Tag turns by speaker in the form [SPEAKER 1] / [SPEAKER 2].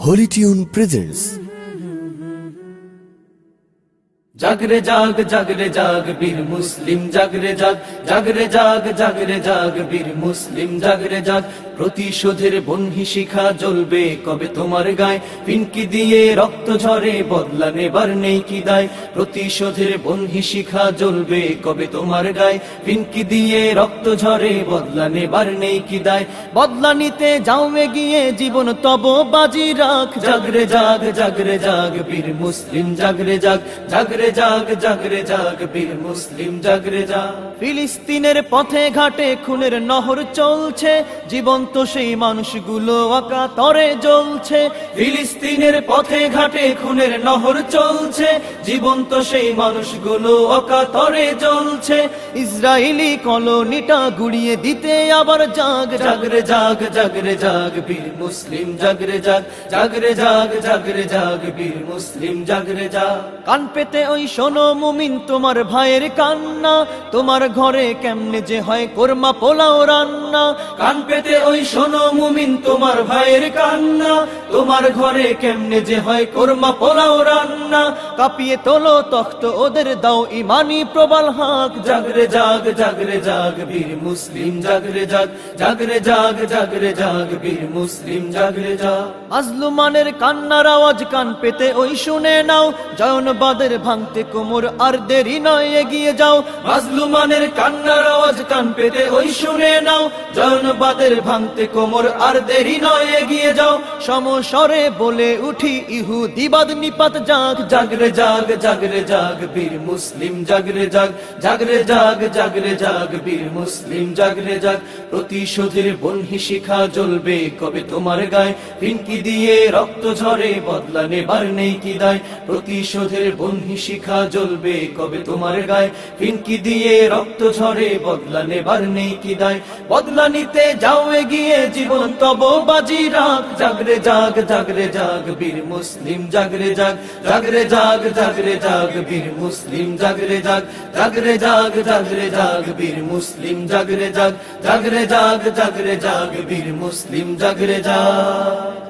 [SPEAKER 1] Holy Tune presents
[SPEAKER 2] জাগরে জাগ জাগরে জাগ বীর মুসলিম জাগরে জাগ জাগরে জাগ জাগরে জাগ বীর মুসলিম জাগরে জাগ প্রতিশোধের বন্হি শিখা জ্বলবে কবে তোমার গায়ে পিনকি দিয়ে রক্ত ঝরে বদলা নেবার নেই কি দায় প্রতিশোধের বন্হি শিখা জ্বলবে কবে তোমার গায়ে পিনকি দিয়ে রক্ত ঝরে বদলা নেবার নেই কি দায় বদলা নিতে যাও গিয়ে জীবন তব বাজি রাখ জাগরে জাগ জাগরে জাগ বীর মুসলিম জাগরে জাগ জাগরে জাগ জাগরে জাগ বীর মুসলিম জাগরে জাগ। ফিলিস্তিনের পথে ঘাটে খুনের নহর চলছে জীবন্ত সেই মানুষগুলো আকা তরে জ্বলছে। ফিলিস্তিনের পথে ঘাটে খুনের নহর চলছে জীবন্ত সেই মানুষগুলো আকা তরে জ্বলছে। ইসরায়েলি কলোনিটা গুড়িয়ে দিতে আবার জাগ। জাগরে জাগ জাগরে জাগ বীর মুসলিম জাগরে জাগ জাগরে জাগ জাগরে জাগ বীর মুসলিম জাগরে জাগ। কান পেতে ওই শোনো মুমিন, তোমার ভাইয়ের কান্না। তোমার ঘরে কেমনে যে হয় কোরমা, পোলাও, রান্না। কান পেতে ওই শোনো মুমিন, তোমার ভাইয়ের কান্না। তোমার ঘরে কেমনে যে হয় কোরমা, পোলাও, রান্না। কাঁপিয়ে তোলো তখ্ত, ওদের দাও ইমানি প্রবল হাক জাগরে জাগ জাগরে জাগ, বীর মুসলিম জাগরে জাগ জাগরে জাগ জাগরে জাগ, বীর মুসলিম জাগরে জাগ। মাজলুমানের কান্নার আওয়াজ কান পেতে ওই শুনে নাও। জয়নবাদের ভাঙতে কোমর আর দেরি নয়, এগিয়ে যাও। মাজলুমানের কান্নার আওয়াজ কান পেতে ওই শুনে নাও। জনবাদের ভাঙতে কোমর আর দেরি নয়, এগিয়ে যাও সমস্বরে বলে উঠি, ইহু দিবাদ নিপাত জাগ জাগরে জাগ জাগরে জাগ, বীর মুসলিম জাগরে জাগ জাগরে জাগ জাগরে জাগ, বীর মুসলিম জাগরে জাগ। প্রতিশোধের বনহি শিখা জ্বলবে, কবে তোমার গায়ে পিঙ্কি দিয়ে রক্ত ঝরে, বদলা নেবার নেই কি দায়। প্রতিশোধের বনহি শিখা জ্বলবে, কবে তোমার গায়ে পিঙ্কি দিয়ে রক্ত ঝরে, বদলা নেবার নেই কি দায়। বদলা নিতে যাও, এগিয়ে জীবন তব বাজি রাখ জাগরে জাগ জাগরে জাগ বীর মুসলিম জাগরে জাগ জাগরে জাগ জাগরে জাগ বীর মুসলিম জাগরে জাগ জাগরে জাগ জাগরে জাগ বীর মুসলিম জাগরে জাগ জাগরে জাগ জাগরে জাগ বীর মুসলিম জাগরে জাগ